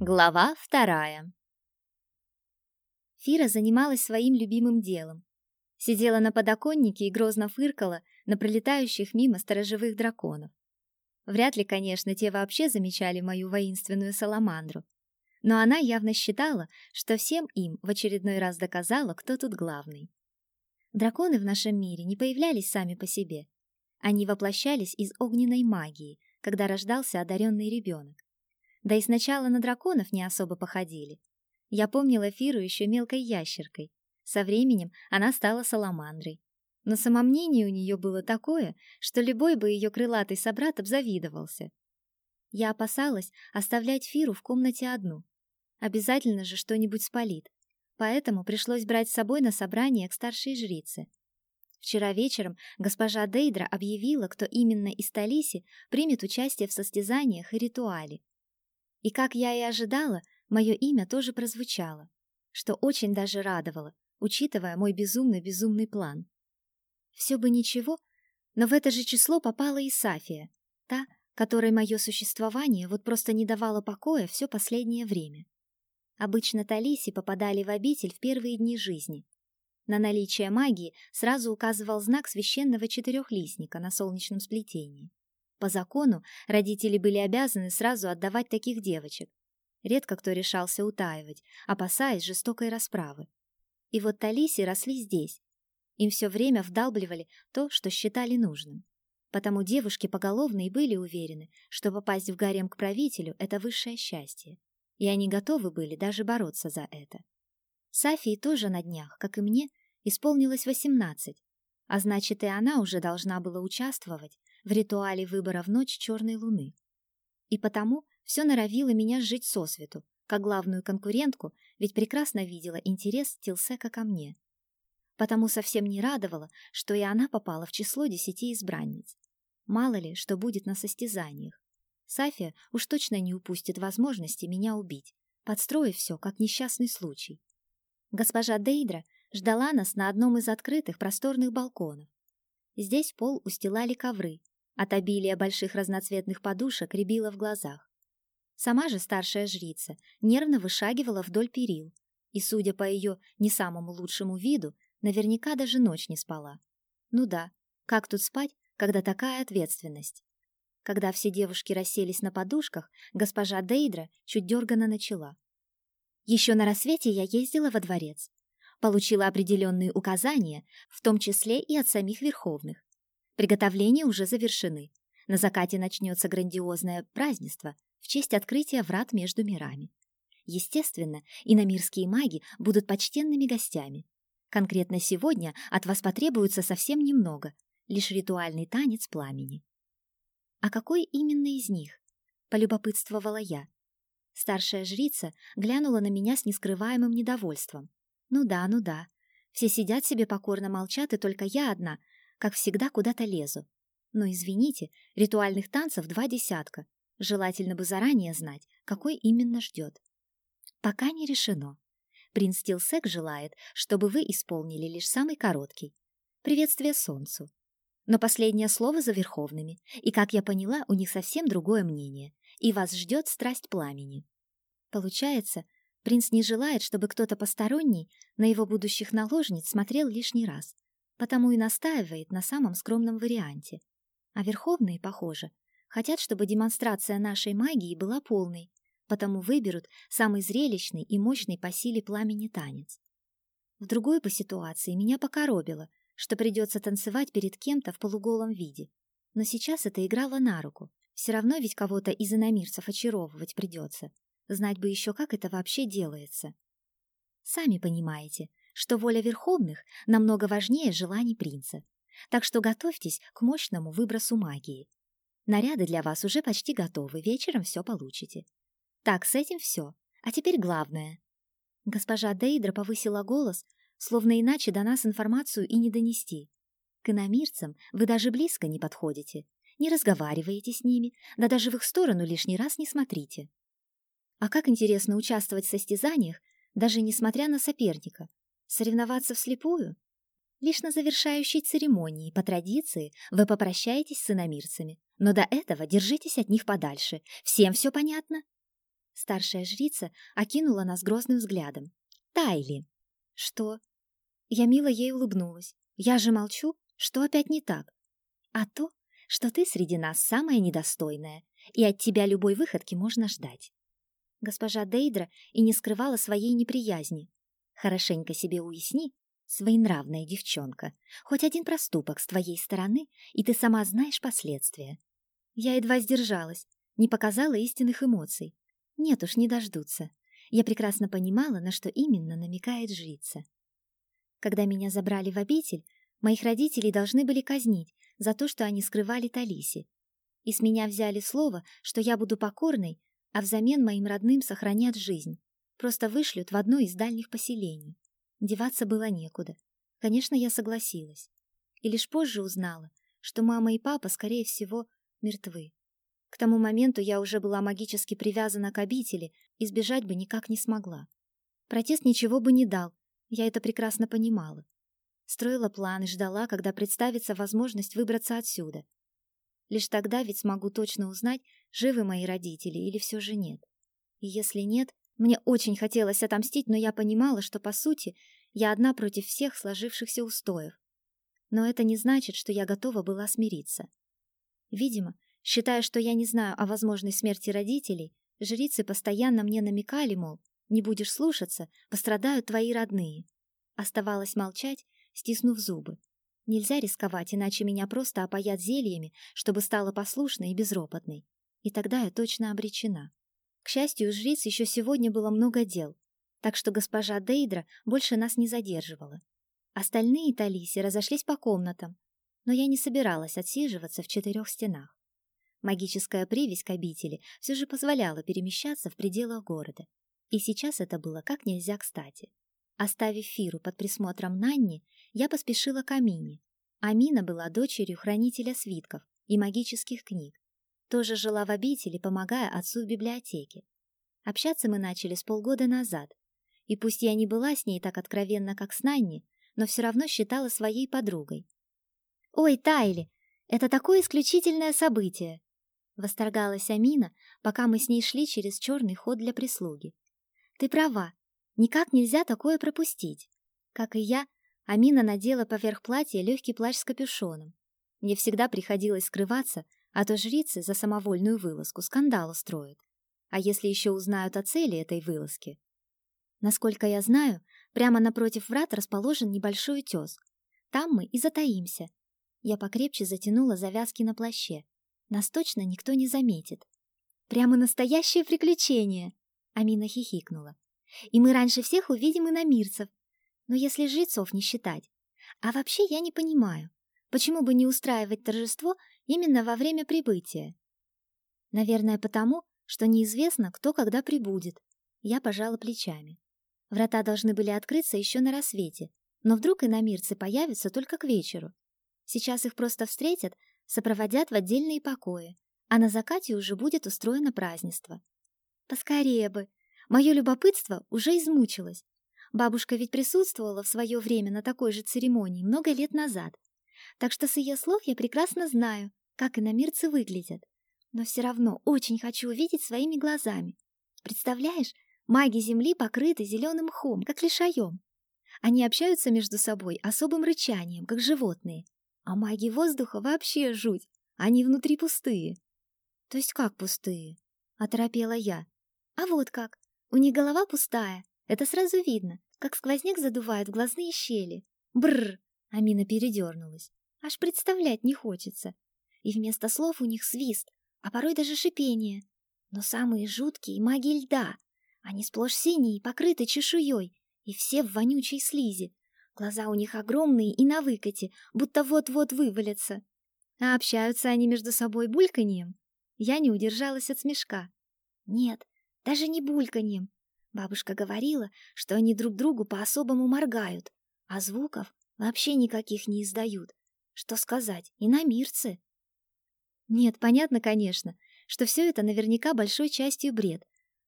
Глава вторая. Фира занималась своим любимым делом. Сидела на подоконнике и грозно фыркала на пролетающих мимо сторожевых драконов. Вряд ли, конечно, те вообще замечали мою воинственную саламандру. Но она явно считала, что всем им в очередной раз доказала, кто тут главный. Драконы в нашем мире не появлялись сами по себе. Они воплощались из огненной магии, когда рождался одаренный ребенок. Да и сначала на драконов не особо походили. Я помнила Фиру еще мелкой ящеркой. Со временем она стала саламандрой. Но самомнение у нее было такое, что любой бы ее крылатый собрат обзавидовался. Я опасалась оставлять Фиру в комнате одну. Обязательно же что-нибудь спалит. Поэтому пришлось брать с собой на собрание к старшей жрице. Вчера вечером госпожа Дейдра объявила, кто именно из Талиси примет участие в состязаниях и ритуале. И как я и ожидала, мое имя тоже прозвучало, что очень даже радовало, учитывая мой безумно-безумный план. Все бы ничего, но в это же число попала и Сафия, та, которой мое существование вот просто не давало покоя все последнее время. Обычно Талиси попадали в обитель в первые дни жизни. На наличие магии сразу указывал знак священного четырехлистника на солнечном сплетении. По закону родители были обязаны сразу отдавать таких девочек. Редко кто решался утаивать, опасаясь жестокой расправы. И вот Талиси росли здесь. Им все время вдалбливали то, что считали нужным. Потому девушки поголовно и были уверены, что попасть в гарем к правителю — это высшее счастье. И они готовы были даже бороться за это. Сафии тоже на днях, как и мне, исполнилось восемнадцать, а значит, и она уже должна была участвовать в ритуале выбора в ночь черной луны. И потому все норовило меня сжить сосвету, как главную конкурентку, ведь прекрасно видела интерес Тилсека ко мне. Потому совсем не радовало, что и она попала в число десяти избранниц. Мало ли, что будет на состязаниях. Сафия уж точно не упустит возможности меня убить, подстроив все, как несчастный случай. Госпожа Дейдра ждала нас на одном из открытых просторных балконов. Здесь пол устилали ковры, от обилия больших разноцветных подушек рябило в глазах. Сама же старшая жрица нервно вышагивала вдоль перил, и, судя по ее не самому лучшему виду, наверняка даже ночь не спала. Ну да, как тут спать, когда такая ответственность? Когда все девушки расселись на подушках, госпожа Дейдра чуть дергано начала. Еще на рассвете я ездила во дворец. Получила определенные указания, в том числе и от самих верховных. Приготовления уже завершены. На закате начнется грандиозное празднество в честь открытия врат между мирами. Естественно, иномирские маги будут почтенными гостями. Конкретно сегодня от вас потребуется совсем немного, лишь ритуальный танец пламени. А какой именно из них? Полюбопытствовала я. Старшая жрица глянула на меня с нескрываемым недовольством. Ну да, ну да. Все сидят себе покорно молчат, и только я одна как всегда, куда-то лезу. Но извините, ритуальных танцев два десятка. Желательно бы заранее знать, какой именно ждет. Пока не решено. Принц Тилсек желает, чтобы вы исполнили лишь самый короткий. Приветствие солнцу. Но последнее слово за верховными, и, как я поняла, у них совсем другое мнение, и вас ждет страсть пламени. Получается, принц не желает, чтобы кто-то посторонний на его будущих наложниц смотрел лишний раз, потому и настаивает на самом скромном варианте. А верховные, похоже, хотят, чтобы демонстрация нашей магии была полной, потому выберут самый зрелищный и мощный по силе пламени танец. В другой по ситуации меня покоробило, что придется танцевать перед кем-то в полуголом виде. Но сейчас это играло на руку. Все равно ведь кого-то из иномирцев очаровывать придется. Знать бы еще, как это вообще делается. Сами понимаете, что воля верховных намного важнее желаний принца. Так что готовьтесь к мощному выбросу магии. Наряды для вас уже почти готовы, вечером все получите. Так, с этим все. А теперь главное. Госпожа Дейдра повысила голос, словно иначе до нас информацию и не донести. К иномирцам вы даже близко не подходите, не разговариваете с ними, да даже в их сторону лишний раз не смотрите. А как интересно участвовать в состязаниях, даже несмотря на соперника, Соревноваться вслепую? Лишь на завершающей церемонии, по традиции, вы попрощаетесь с иномирцами, но до этого держитесь от них подальше. Всем все понятно? Старшая жрица окинула нас грозным взглядом. «Тайли!» «Что?» Я мило ей улыбнулась. «Я же молчу? Что опять не так?» «А то, что ты среди нас самая недостойная, и от тебя любой выходки можно ждать». Госпожа Дейдра и не скрывала своей неприязни. «Хорошенько себе уясни, своенравная девчонка, хоть один проступок с твоей стороны, и ты сама знаешь последствия». Я едва сдержалась, не показала истинных эмоций. Нет уж, не дождутся. Я прекрасно понимала, на что именно намекает жрица. Когда меня забрали в обитель, моих родителей должны были казнить за то, что они скрывали Талиси. И с меня взяли слово, что я буду покорной, а взамен моим родным сохранят жизнь. Просто вышлют в одно из дальних поселений. Деваться было некуда. Конечно, я согласилась. И лишь позже узнала, что мама и папа, скорее всего, мертвы. К тому моменту я уже была магически привязана к обители и сбежать бы никак не смогла. Протест ничего бы не дал, я это прекрасно понимала. Строила планы, ждала, когда представится возможность выбраться отсюда. Лишь тогда ведь смогу точно узнать, живы мои родители или все же нет. И если нет, мне очень хотелось отомстить, но я понимала, что, по сути, я одна против всех сложившихся устоев. Но это не значит, что я готова была смириться. Видимо, считая, что я не знаю о возможной смерти родителей, жрицы постоянно мне намекали, мол, не будешь слушаться, пострадают твои родные. Оставалось молчать, стиснув зубы. Нельзя рисковать, иначе меня просто опоят зельями, чтобы стала послушной и безропотной. И тогда я точно обречена. К счастью, у жриц еще сегодня было много дел, так что госпожа Дейдра больше нас не задерживала. Остальные Талиси разошлись по комнатам, но я не собиралась отсиживаться в четырех стенах. Магическая привязь к обители все же позволяла перемещаться в пределах города, и сейчас это было как нельзя кстати. Оставив Фиру под присмотром Нанни, я поспешила к Амине. Амина была дочерью хранителя свитков и магических книг. Тоже жила в обители, помогая отцу в библиотеке. Общаться мы начали с полгода назад. И пусть я не была с ней так откровенна, как с Нанни, но все равно считала своей подругой. «Ой, Тайли, это такое исключительное событие!» Восторгалась Амина, пока мы с ней шли через черный ход для прислуги. «Ты права, никак нельзя такое пропустить!» Как и я, Амина надела поверх платья легкий плащ с капюшоном. Мне всегда приходилось скрываться, а то жрицы за самовольную вылазку скандал устроят. А если еще узнают о цели этой вылазки? Насколько я знаю, прямо напротив врат расположен небольшой утес. Там мы и затаимся, я покрепче затянула завязки на плаще. Нас точно никто не заметит. Прямо настоящее приключение, Амина хихикнула. И мы раньше всех увидим иномирцев. Но если жрецов не считать. А вообще я не понимаю, почему бы не устраивать торжество именно во время прибытия? Наверное, потому, что неизвестно, кто когда прибудет. Я пожала плечами. Врата должны были открыться еще на рассвете, но вдруг иномирцы появятся только к вечеру. Сейчас их просто встретят, сопроводят в отдельные покои, а на закате уже будет устроено празднество. Поскорее бы. Мое любопытство уже измучилось. Бабушка ведь присутствовала в свое время на такой же церемонии много лет назад. Так что с ее слов я прекрасно знаю, как иномирцы выглядят. Но все равно очень хочу увидеть своими глазами. Представляешь, маги Земли покрыты зеленым мхом, как лишаем. Они общаются между собой особым рычанием, как животные, а маги воздуха вообще жуть. Они внутри пустые. То есть как пустые? Оторопела я. А вот как. У них голова пустая. Это сразу видно, как сквозняк задувает в глазные щели. Бррр. Амина передернулась. Аж представлять не хочется. И вместо слов у них свист, а порой даже шипение. Но самые жуткие — маги льда. Они сплошь синие, покрыты чешуей, и все в вонючей слизи. Глаза у них огромные и на выкате, будто вот-вот вывалятся. А общаются они между собой бульканьем. Я не удержалась от смешка. Нет, даже не бульканьем. Бабушка говорила, что они друг другу по-особому моргают, а звуков вообще никаких не издают. Что сказать, и на мирце. Нет, понятно, конечно, что все это наверняка большой частью бред.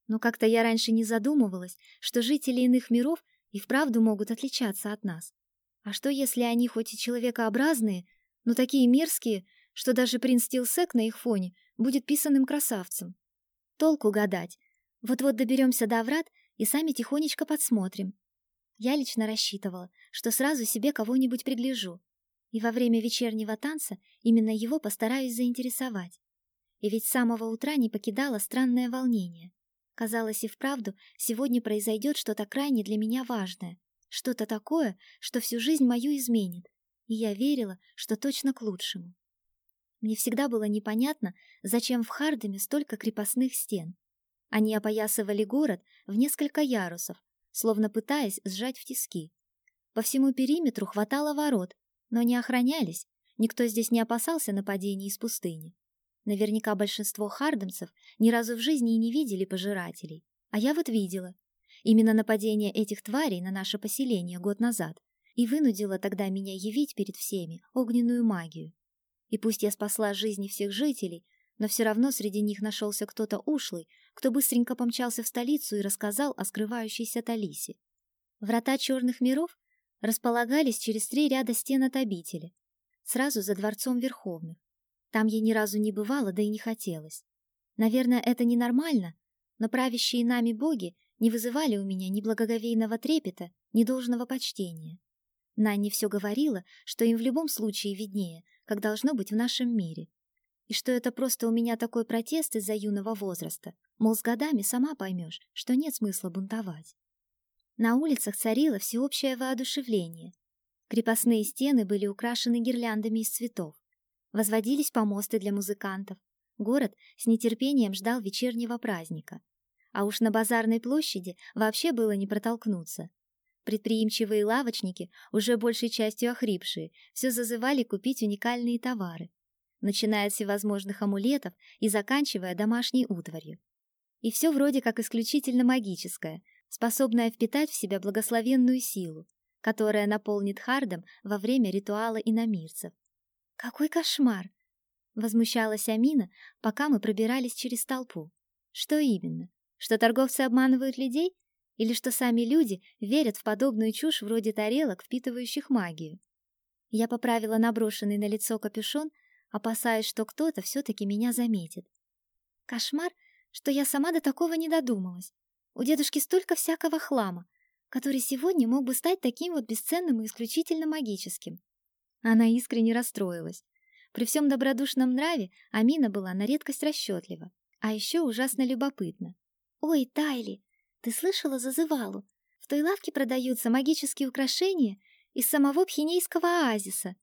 Но как-то я раньше не задумывалась, что жители иных миров и вправду могут отличаться от нас. А что, если они хоть и человекообразные, но такие мерзкие, что даже принц Тилсек на их фоне будет писанным красавцем? Толку гадать. Вот-вот доберемся до врат и сами тихонечко подсмотрим. Я лично рассчитывала, что сразу себе кого-нибудь пригляжу, и во время вечернего танца именно его постараюсь заинтересовать. И ведь с самого утра не покидало странное волнение. Казалось и вправду, сегодня произойдет что-то крайне для меня важное, что-то такое, что всю жизнь мою изменит, и я верила, что точно к лучшему. Мне всегда было непонятно, зачем в Хардеме столько крепостных стен. Они опоясывали город в несколько ярусов, словно пытаясь сжать в тиски. По всему периметру хватало ворот, но не охранялись, никто здесь не опасался нападений из пустыни. Наверняка большинство хардемцев ни разу в жизни и не видели пожирателей, а я вот видела. Именно нападение этих тварей на наше поселение год назад и вынудило тогда меня явить перед всеми огненную магию. И пусть я спасла жизни всех жителей, но все равно среди них нашелся кто-то ушлый, кто быстренько помчался в столицу и рассказал о скрывающейся Талисе. Врата черных миров располагались через три ряда стен от обители, сразу за дворцом Верховных. Там я ни разу не бывала, да и не хотелось. Наверное, это ненормально, но правящие нами боги не вызывали у меня ни благоговейного трепета, ни должного почтения. Нанни все говорила, что им в любом случае виднее, как должно быть в нашем мире. И что это просто у меня такой протест из-за юного возраста, мол, с годами сама поймешь, что нет смысла бунтовать. На улицах царило всеобщее воодушевление. Крепостные стены были украшены гирляндами из цветов. Возводились помосты для музыкантов. Город с нетерпением ждал вечернего праздника. А уж на базарной площади вообще было не протолкнуться. Предприимчивые лавочники, уже большей частью охрипшие, все зазывали купить уникальные товары, начиная от всевозможных амулетов и заканчивая домашней утварью. И все вроде как исключительно магическое, способное впитать в себя благословенную силу, которая наполнит Хардом во время ритуала иномирцев. «Какой кошмар!» — возмущалась Амина, пока мы пробирались через толпу. «Что именно? Что торговцы обманывают людей или что сами люди верят в подобную чушь вроде тарелок, впитывающих магию. Я поправила наброшенный на лицо капюшон, опасаясь, что кто-то все-таки меня заметит. Кошмар, что я сама до такого не додумалась. У дедушки столько всякого хлама, который сегодня мог бы стать таким вот бесценным и исключительно магическим. Она искренне расстроилась. При всем добродушном нраве Амина была на редкость расчетлива, а еще ужасно любопытна. «Ой, Тайли, ты слышала зазывалу? В той лавке продаются магические украшения из самого Пхенейского оазиса.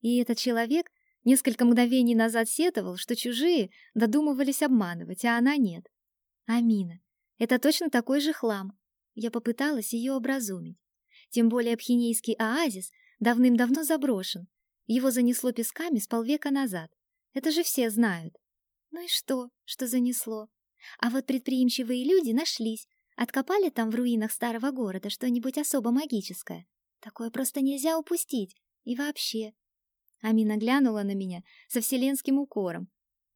И этот человек несколько мгновений назад сетовал, что чужие додумывались обманывать, а она нет. Амина, это точно такой же хлам. Я попыталась ее образумить. Тем более Пхенейский оазис давным-давно заброшен. Его занесло песками с полвека назад. Это же все знают. Ну и что, что занесло? А вот предприимчивые люди нашлись, откопали там в руинах старого города что-нибудь особо магическое. Такое просто нельзя упустить. И вообще. Амина глянула на меня со вселенским укором.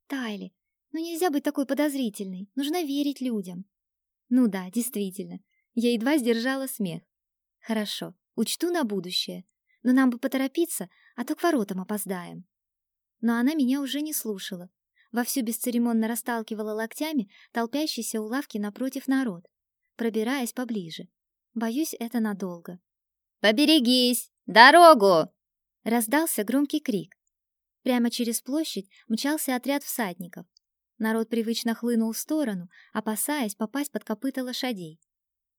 Тайли, ну нельзя быть такой подозрительной. Нужно верить людям. Ну да, действительно. Я едва сдержала смех. Хорошо, учту на будущее. Но нам бы поторопиться, а то к воротам опоздаем. Но она меня уже не слушала вовсю бесцеремонно расталкивала локтями толпящийся у лавки напротив народ, пробираясь поближе. Боюсь, это надолго. «Поберегись! Дорогу!» Раздался громкий крик. Прямо через площадь мчался отряд всадников. Народ привычно хлынул в сторону, опасаясь попасть под копыта лошадей.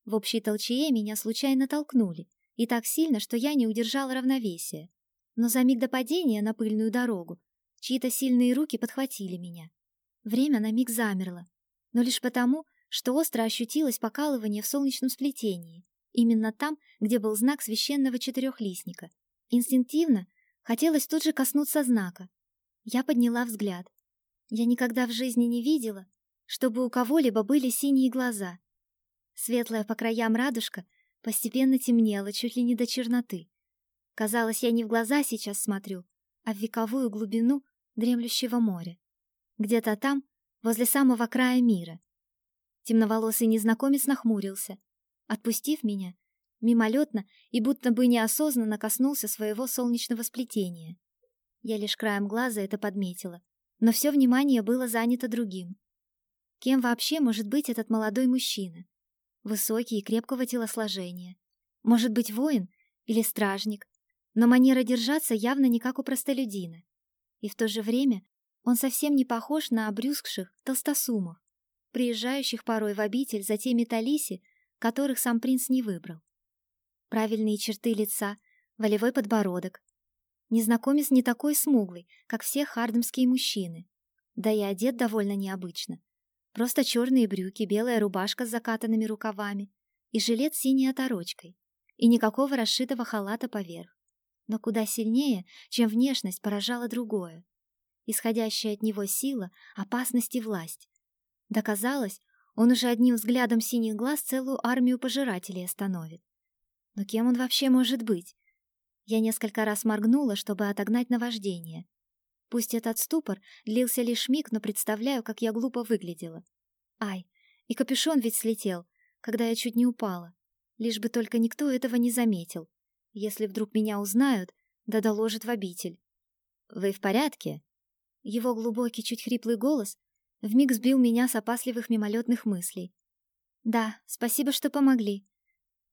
В общей толчее меня случайно толкнули, и так сильно, что я не удержала равновесия. Но за миг до падения на пыльную дорогу Чьи-то сильные руки подхватили меня. Время на миг замерло, но лишь потому, что остро ощутилось покалывание в солнечном сплетении, именно там, где был знак священного четырехлистника. Инстинктивно хотелось тут же коснуться знака. Я подняла взгляд. Я никогда в жизни не видела, чтобы у кого-либо были синие глаза. Светлая по краям радужка постепенно темнела чуть ли не до черноты. Казалось, я не в глаза сейчас смотрю, а в вековую глубину дремлющего моря. Где-то там, возле самого края мира. Темноволосый незнакомец нахмурился, отпустив меня, мимолетно и будто бы неосознанно коснулся своего солнечного сплетения. Я лишь краем глаза это подметила, но все внимание было занято другим. Кем вообще может быть этот молодой мужчина? Высокий и крепкого телосложения. Может быть, воин или стражник, но манера держаться явно не как у простолюдина. И в то же время он совсем не похож на обрюзгших толстосумов, приезжающих порой в обитель за теми талиси, которых сам принц не выбрал. Правильные черты лица, волевой подбородок. Незнакомец не такой смуглый, как все хардемские мужчины, да и одет довольно необычно. Просто черные брюки, белая рубашка с закатанными рукавами и жилет с синей оторочкой, и никакого расшитого халата поверх. Но куда сильнее, чем внешность, поражало другое. Исходящая от него сила, опасность и власть. Доказалось, он уже одним взглядом синих глаз целую армию пожирателей остановит. Но кем он вообще может быть? Я несколько раз моргнула, чтобы отогнать наваждение. Пусть этот ступор длился лишь миг, но представляю, как я глупо выглядела. Ай, и капюшон ведь слетел, когда я чуть не упала. Лишь бы только никто этого не заметил. Если вдруг меня узнают, да доложат в обитель. «Вы в порядке?» Его глубокий, чуть хриплый голос вмиг сбил меня с опасливых мимолетных мыслей. «Да, спасибо, что помогли».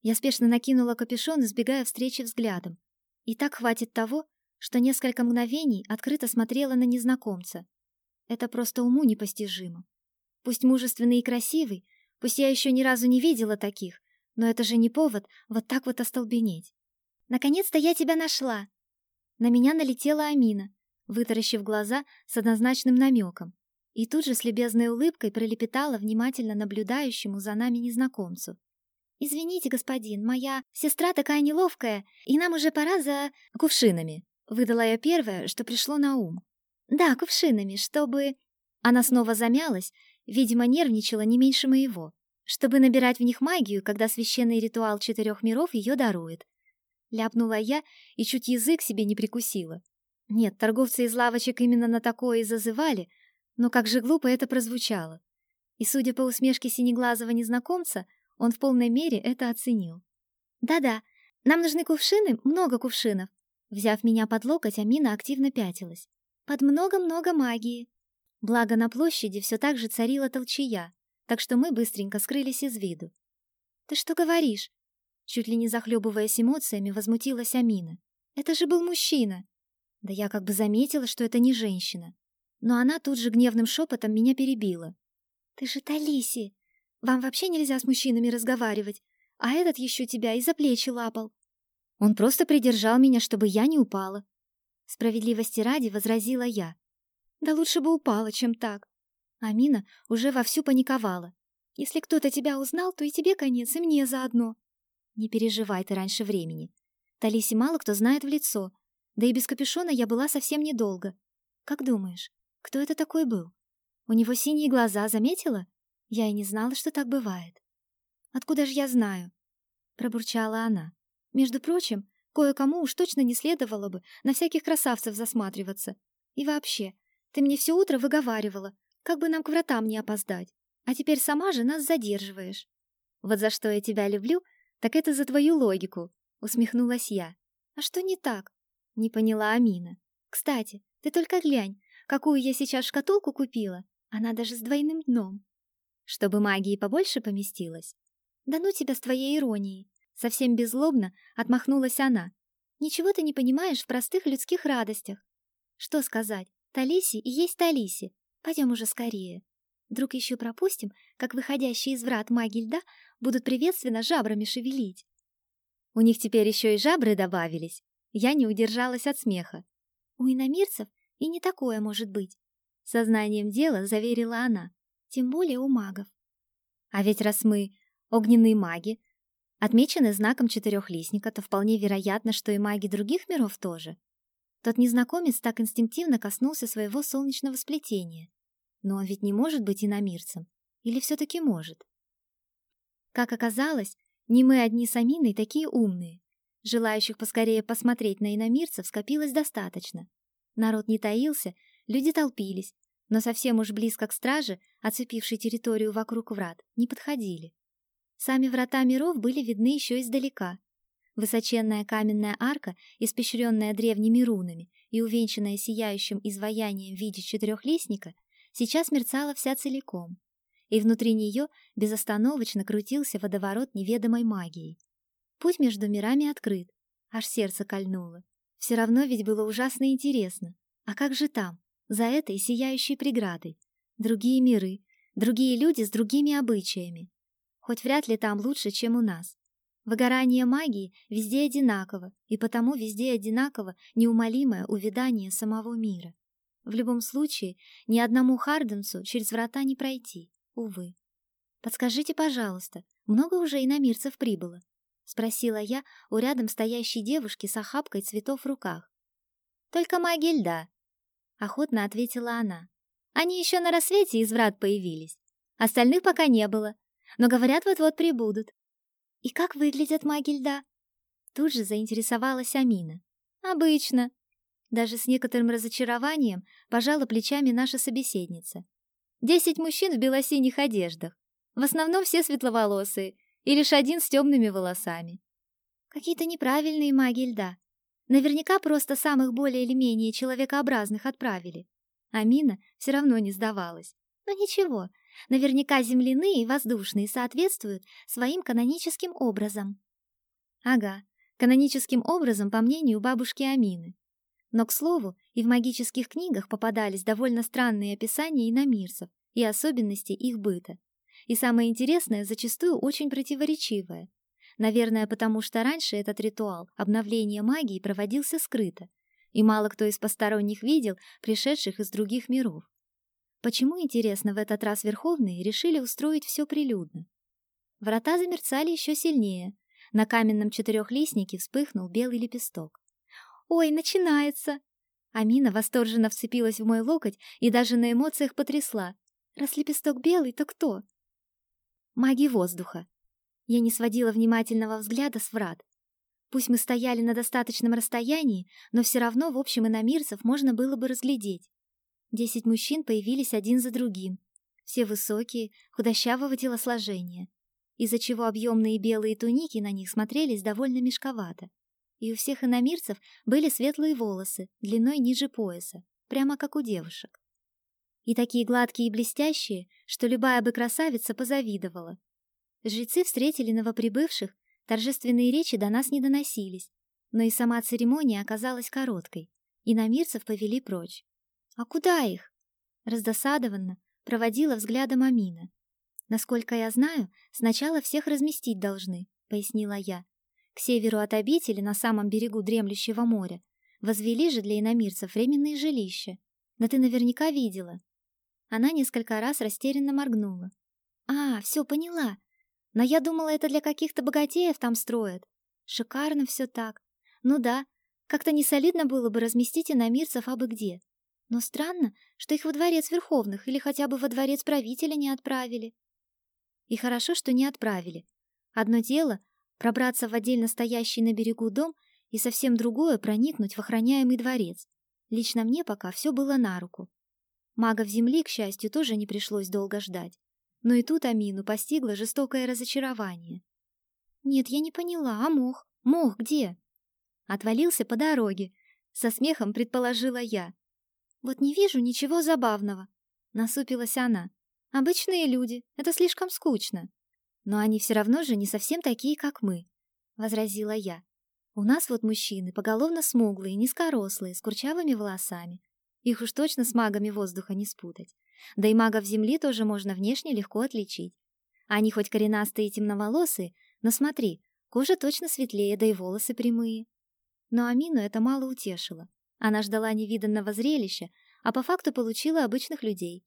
Я спешно накинула капюшон, избегая встречи взглядом. И так хватит того, что несколько мгновений открыто смотрела на незнакомца. Это просто уму непостижимо. Пусть мужественный и красивый, пусть я еще ни разу не видела таких, но это же не повод вот так вот остолбенеть. «Наконец-то я тебя нашла!» На меня налетела Амина, вытаращив глаза с однозначным намеком, и тут же с любезной улыбкой пролепетала внимательно наблюдающему за нами незнакомцу. «Извините, господин, моя сестра такая неловкая, и нам уже пора за кувшинами», Выдала я первое, что пришло на ум. Да, кувшинами, чтобы... Она снова замялась, видимо, нервничала не меньше моего, чтобы набирать в них магию, когда священный ритуал четырех миров ее дарует. Ляпнула я и чуть язык себе не прикусила. Нет, торговцы из лавочек именно на такое и зазывали, но как же глупо это прозвучало. И, судя по усмешке синеглазого незнакомца, он в полной мере это оценил. «Да-да, нам нужны кувшины, много кувшинов, Взяв меня под локоть, Амина активно пятилась. Под много-много магии. Благо на площади все так же царила толчая, так что мы быстренько скрылись из виду. «Ты что говоришь?» Чуть ли не захлебываясь эмоциями, возмутилась Амина. «Это же был мужчина!» Да я как бы заметила, что это не женщина. Но она тут же гневным шепотом меня перебила. «Ты же Талиси! Вам вообще нельзя с мужчинами разговаривать, а этот еще тебя и за плечи лапал. Он просто придержал меня, чтобы я не упала. Справедливости ради возразила я. Да лучше бы упала, чем так. Амина уже вовсю паниковала. Если кто-то тебя узнал, то и тебе конец, и мне заодно. Не переживай ты раньше времени. Талиси мало кто знает в лицо. Да и без капюшона я была совсем недолго. Как думаешь, кто это такой был? У него синие глаза, заметила? Я и не знала, что так бывает. Откуда же я знаю? Пробурчала она. Между прочим, кое-кому уж точно не следовало бы на всяких красавцев засматриваться. И вообще, ты мне все утро выговаривала, как бы нам к вратам не опоздать, а теперь сама же нас задерживаешь. Вот за что я тебя люблю, так это за твою логику, усмехнулась я. А что не так? Не поняла Амина. Кстати, ты только глянь, какую я сейчас шкатулку купила. Она даже с двойным дном. Чтобы магии побольше поместилось. Да ну тебя с твоей иронией. Совсем беззлобно отмахнулась она. Ничего ты не понимаешь в простых людских радостях. Что сказать? Талиси и есть Талиси. Пойдем уже скорее. Вдруг еще пропустим, как выходящие из врат маги льда будут приветственно жабрами шевелить. У них теперь еще и жабры добавились. Я не удержалась от смеха. У иномирцев и не такое может быть. Сознанием дела заверила она. Тем более у магов. А ведь раз мы огненные маги, отмечены знаком четырехлистника, то вполне вероятно, что и маги других миров тоже. Тот незнакомец так инстинктивно коснулся своего солнечного сплетения. Но он ведь не может быть иномирцем. Или все-таки может? Как оказалось, не мы одни с Аминой такие умные. Желающих поскорее посмотреть на иномирцев скопилось достаточно. Народ не таился, люди толпились, но совсем уж близко к страже, оцепившей территорию вокруг врат, не подходили. Сами врата миров были видны еще издалека. Высоченная каменная арка, испещренная древними рунами и увенчанная сияющим изваянием в виде четырехлистника, сейчас мерцала вся целиком. и внутри нее безостановочно крутился водоворот неведомой магии. Путь между мирами открыт, аж сердце кольнуло. Все равно ведь было ужасно интересно. А как же там, за этой сияющей преградой? Другие миры, другие люди с другими обычаями. Хоть вряд ли там лучше, чем у нас. Выгорание магии везде одинаково, и потому везде одинаково неумолимое увядание самого мира. В любом случае, ни одному Харденсу через врата не пройти, увы. «Подскажите, пожалуйста, много уже иномирцев прибыло?» — спросила я у рядом стоящей девушки с охапкой цветов в руках. «Только маги льда», — охотно ответила она. «Они еще на рассвете из врат появились. Остальных пока не было, но, говорят, вот-вот прибудут». «И как выглядят маги льда?» Тут же заинтересовалась Амина. «Обычно», даже с некоторым разочарованием пожала плечами наша собеседница. Десять мужчин в белосиних одеждах. В основном все светловолосые, и лишь один с темными волосами. Какие-то неправильные маги льда. Наверняка просто самых более или менее человекообразных отправили. Амина все равно не сдавалась. Но ничего, наверняка земляные и воздушные соответствуют своим каноническим образом. Ага, каноническим образом, по мнению бабушки Амины. Но, к слову, и в магических книгах попадались довольно странные описания иномирцев и особенности их быта. И самое интересное, зачастую очень противоречивое. Наверное, потому что раньше этот ритуал обновления магии проводился скрыто, и мало кто из посторонних видел пришедших из других миров. Почему, интересно, в этот раз Верховные решили устроить все прилюдно? Врата замерцали еще сильнее. На каменном четырехлистнике вспыхнул белый лепесток. «Ой, начинается!» Амина восторженно вцепилась в мой локоть и даже на эмоциях потрясла. «Раз лепесток белый, то кто?» «Маги воздуха». Я не сводила внимательного взгляда с врат. Пусть мы стояли на достаточном расстоянии, но все равно в общем иномирцев можно было бы разглядеть. Десять мужчин появились один за другим. Все высокие, худощавого телосложения, из-за чего объемные белые туники на них смотрелись довольно мешковато и у всех иномирцев были светлые волосы, длиной ниже пояса, прямо как у девушек. И такие гладкие и блестящие, что любая бы красавица позавидовала. Жрецы встретили новоприбывших, торжественные речи до нас не доносились, но и сама церемония оказалась короткой, и намирцев повели прочь. «А куда их?» Раздосадованно проводила взглядом Амина. «Насколько я знаю, сначала всех разместить должны», — пояснила я. К северу от обители, на самом берегу дремлющего моря, возвели же для иномирцев временные жилища. Да ты наверняка видела. Она несколько раз растерянно моргнула. А, все поняла. Но я думала, это для каких-то богатеев там строят. Шикарно все так. Ну да, как-то не солидно было бы разместить иномирцев абы где. Но странно, что их во дворец Верховных или хотя бы во дворец правителя не отправили. И хорошо, что не отправили. Одно дело пробраться в отдельно стоящий на берегу дом и совсем другое проникнуть в охраняемый дворец. Лично мне пока все было на руку. Магов земли, к счастью, тоже не пришлось долго ждать. Но и тут Амину постигло жестокое разочарование. «Нет, я не поняла, а мох? Мох где?» Отвалился по дороге. Со смехом предположила я. «Вот не вижу ничего забавного», — насупилась она. «Обычные люди, это слишком скучно». Но они все равно же не совсем такие, как мы, возразила я. У нас вот мужчины поголовно смуглые, низкорослые, с курчавыми волосами. Их уж точно с магами воздуха не спутать. Да и магов земли тоже можно внешне легко отличить. Они хоть коренастые и темноволосые, но смотри, кожа точно светлее, да и волосы прямые. Но Амину это мало утешило. Она ждала невиданного зрелища, а по факту получила обычных людей.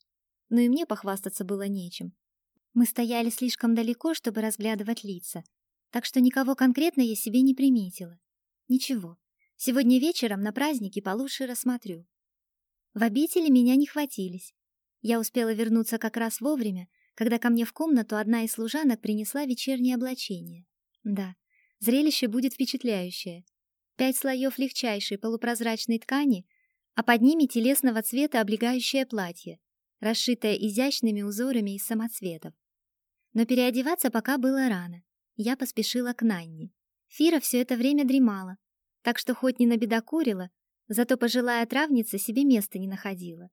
Но и мне похвастаться было нечем. Мы стояли слишком далеко, чтобы разглядывать лица, так что никого конкретно я себе не приметила. Ничего, сегодня вечером на празднике получше рассмотрю. В обители меня не хватились. Я успела вернуться как раз вовремя, когда ко мне в комнату одна из служанок принесла вечернее облачение. Да, зрелище будет впечатляющее. Пять слоев легчайшей полупрозрачной ткани, а под ними телесного цвета облегающее платье, расшитое изящными узорами из самоцветов. Но переодеваться пока было рано. Я поспешила к Нанне. Фира все это время дремала, так что хоть не набедокурила, зато пожилая травница себе места не находила.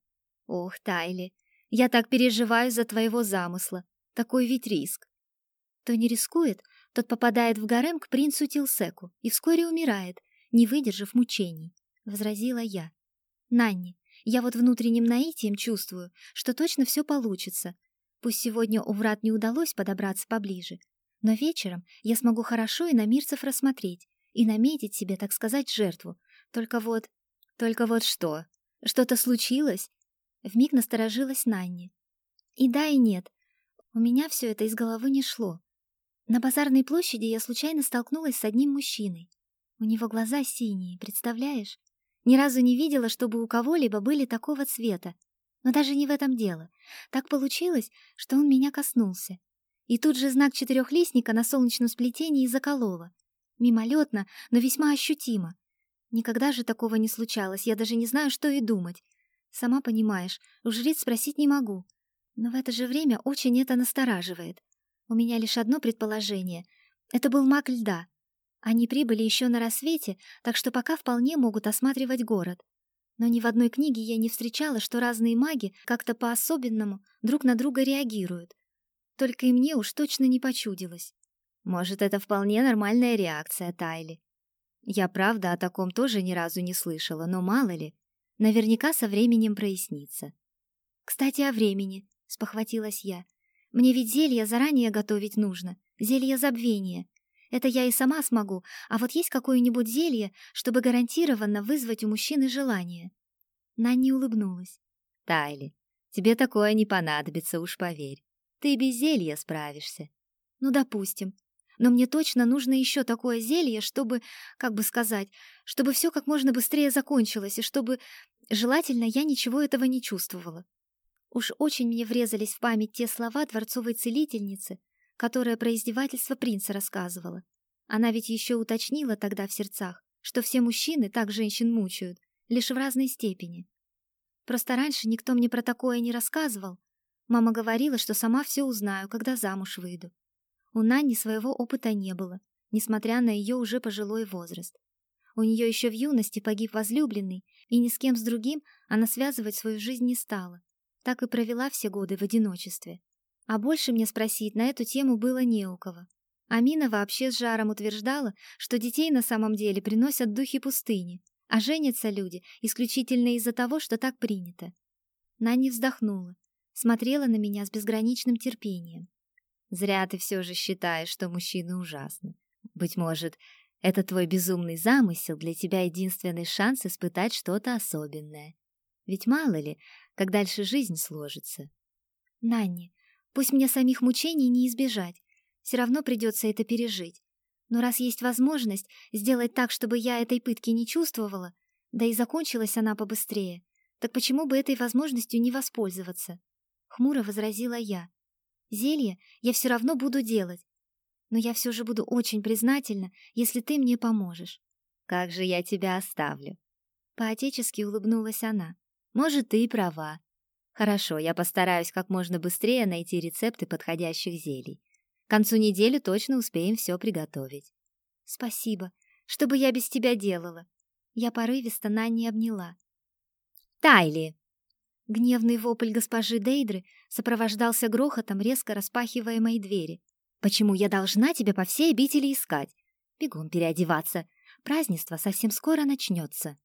Ох, Тайли, Я так переживаю за твоего замысла. Такой ведь риск. Кто не рискует, тот попадает в гарем к принцу Тилсеку и вскоре умирает, не выдержав мучений, — возразила я. Нанни, я вот внутренним наитием чувствую, что точно все получится. Пусть сегодня у врат не удалось подобраться поближе, но вечером я смогу хорошо и на мирцев рассмотреть и наметить себе, так сказать, жертву. Только вот... Только вот что? Что-то случилось? Вмиг насторожилась Нанни. И да, и нет. У меня все это из головы не шло. На базарной площади я случайно столкнулась с одним мужчиной. У него глаза синие, представляешь? Ни разу не видела, чтобы у кого-либо были такого цвета. Но даже не в этом дело. Так получилось, что он меня коснулся. И тут же знак четырехлистника на солнечном сплетении закололо. Мимолетно, но весьма ощутимо. Никогда же такого не случалось, я даже не знаю, что и думать. Сама понимаешь, у жриц спросить не могу. Но в это же время очень это настораживает. У меня лишь одно предположение. Это был маг льда. Они прибыли еще на рассвете, так что пока вполне могут осматривать город. Но ни в одной книге я не встречала, что разные маги как-то по-особенному друг на друга реагируют. Только и мне уж точно не почудилось. Может, это вполне нормальная реакция Тайли. Я, правда, о таком тоже ни разу не слышала, но мало ли. Наверняка со временем прояснится. «Кстати, о времени», — спохватилась я. «Мне ведь зелье заранее готовить нужно, зелье забвения. Это я и сама смогу, а вот есть какое-нибудь зелье, чтобы гарантированно вызвать у мужчины желание?» Нанни улыбнулась. «Тайли, тебе такое не понадобится, уж поверь. Ты без зелья справишься». «Ну, допустим. Но мне точно нужно еще такое зелье, чтобы, как бы сказать, чтобы все как можно быстрее закончилось, и чтобы, желательно, я ничего этого не чувствовала. Уж очень мне врезались в память те слова дворцовой целительницы, которая про издевательство принца рассказывала. Она ведь еще уточнила тогда в сердцах, что все мужчины так женщин мучают, лишь в разной степени. Просто раньше никто мне про такое не рассказывал. Мама говорила, что сама все узнаю, когда замуж выйду. У Нани своего опыта не было, несмотря на ее уже пожилой возраст. У нее еще в юности погиб возлюбленный, и ни с кем с другим она связывать свою жизнь не стала. Так и провела все годы в одиночестве. А больше мне спросить на эту тему было не у кого. Амина вообще с жаром утверждала, что детей на самом деле приносят духи пустыни, а женятся люди исключительно из-за того, что так принято. Нани вздохнула, смотрела на меня с безграничным терпением. Зря ты все же считаешь, что мужчины ужасны. Быть может, это твой безумный замысел для тебя единственный шанс испытать что-то особенное. Ведь мало ли, как дальше жизнь сложится. Нанни, пусть мне самих мучений не избежать, все равно придется это пережить. Но раз есть возможность сделать так, чтобы я этой пытки не чувствовала, да и закончилась она побыстрее, так почему бы этой возможностью не воспользоваться? Хмуро возразила я. Зелье я все равно буду делать, но я все же буду очень признательна, если ты мне поможешь. Как же я тебя оставлю? Поотечески улыбнулась она. Может, ты и права. Хорошо, я постараюсь как можно быстрее найти рецепты подходящих зелий. К концу недели точно успеем все приготовить. Спасибо. Что бы я без тебя делала? Я порывисто Нанни обняла. Тайли, Гневный вопль госпожи Дейдры сопровождался грохотом резко распахиваемой двери. «Почему я должна тебя по всей обители искать? Бегом переодеваться. Празднество совсем скоро начнется».